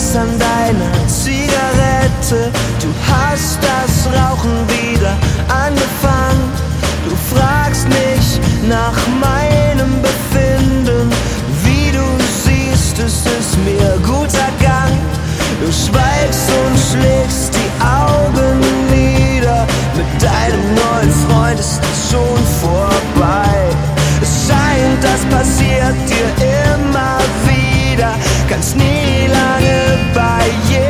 es an deiner Zigarette. Du hast das Rauchen wieder angefangen. Du fragst mich nach meinem Befinden. Wie du siehst, ist es mir guter Gang. Du schweigst und schlägst die Augen Kannst nie lange bei jemandem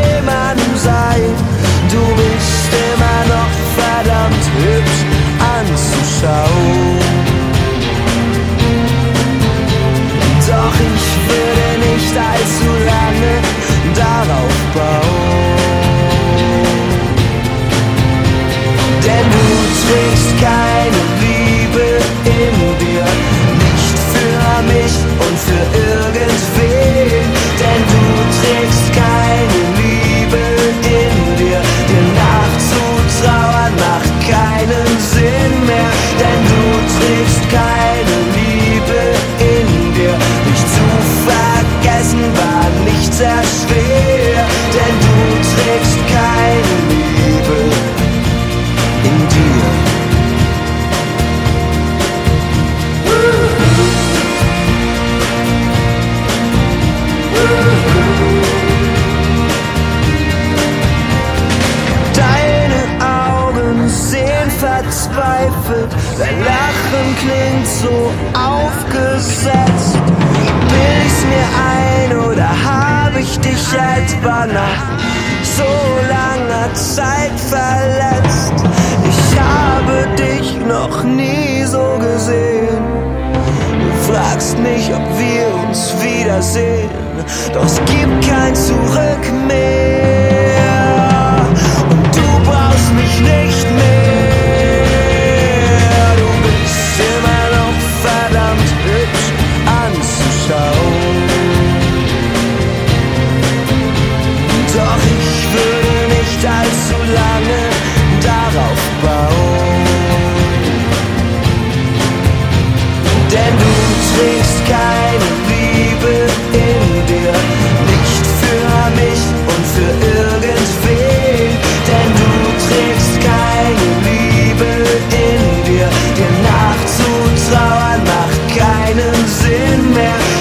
sehr schwer. Denn du trägst keine Liebe in dir. Deine Augen sehen verzweifelt, dein Lachen klingt so aufgesetzt. Bild ich's mir dich etwa nach so langer Zeit verletzt? Ich habe dich noch nie so gesehen. Du fragst mich, ob wir uns wiedersehen, doch es gibt kein Zurück mehr.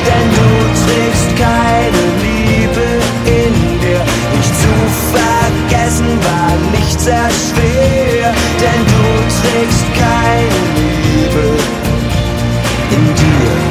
denn du trägst keine Liebe in dir. Nicht zu vergessen war nicht sehr denn du trägst keine Liebe in dir.